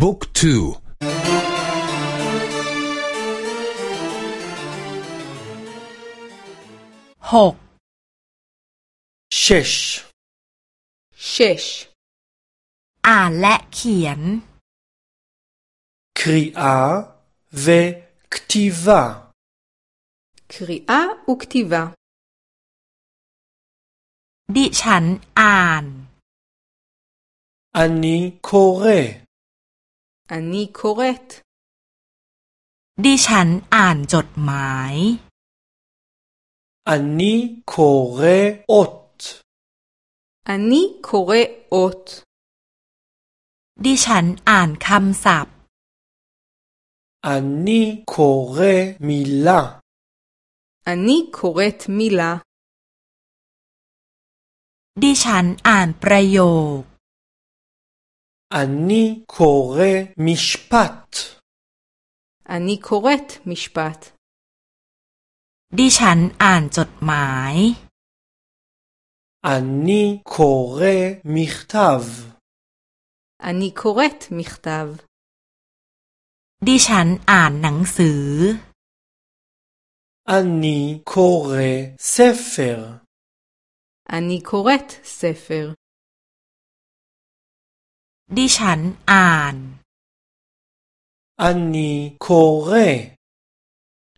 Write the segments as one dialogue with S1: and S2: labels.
S1: บุ๊กทู
S2: หก
S3: เชช
S2: เชชอ่านและเขียน
S3: ครีอาเวคติวา
S2: ครีอาอุคติวาดิฉันอ่าน
S3: อัน นี้โคเร
S2: อันนี้โคเรตดิฉันอ่านจดหมาย
S3: อันนี้โคเรอต
S2: อันนี้โคเรอตดิฉันอ่านคำศัพท์
S3: อันนี้โคเรมิลา
S2: อันนี้โคเรตมิลาดิฉันอ่านประโยค
S3: อันนี้โคเรมิชปัต
S2: อันนี้โคเรตมิชปัตดิฉันอ่านจดหมาย
S3: อันนี้โคเรมิคทาว
S2: อันนี้โคเรตมิคทาว ดิฉันอ่าน อั
S3: นนี้โคเร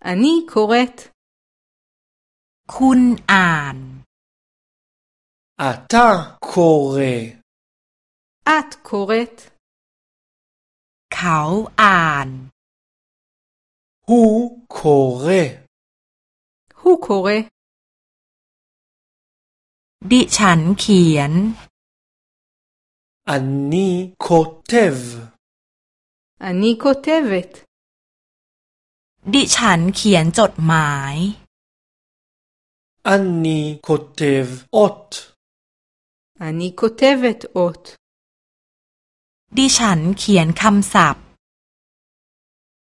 S3: อันนี้โคเร
S2: ตคุณอ่าน
S3: อาตาโคเร
S2: อาต
S3: โค
S2: เรตเขาอ่านฮูโคเร
S3: ฮูโคเรดิ
S2: ฉันเขียน ทเวตดิฉันเขียนจดหมาย
S3: อันนี้โคเทวอต
S2: อันนี้โคเทเวตอตดิฉันเขียนคำศัพท์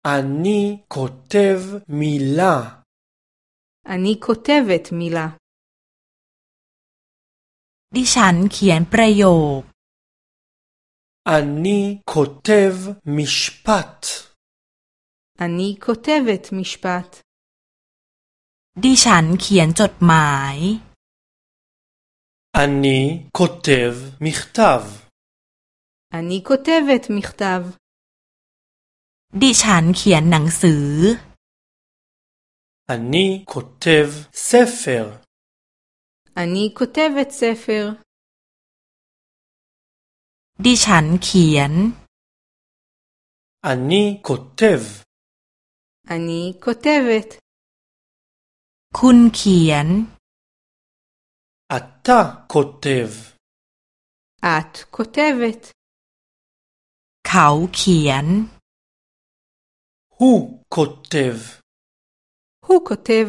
S3: อันนี้โคเทวมิลา
S2: อันนี้โคเทเวตมิลาดิฉันเขียนประโยค
S3: อันนี้โคเทวมิชปัต
S2: อันนี้โคเทเวตมิชปัตดิฉันเขียนจดหมาย
S3: อันนี้โคเทวมิคทาว
S2: อันนี้โคเทเวตมิคทาวดิฉันเขียนหนังสือ
S3: อันนี้โคเทวเซฟเฟอร์
S2: אני כותבת ספר. ดิฉันเขียน
S3: אני כותב.
S2: אני כותבת. คุณเขียน
S3: אתה כותב.
S2: את כותבת. เขาเขียน
S3: הוא כותב.
S2: הוא כותב.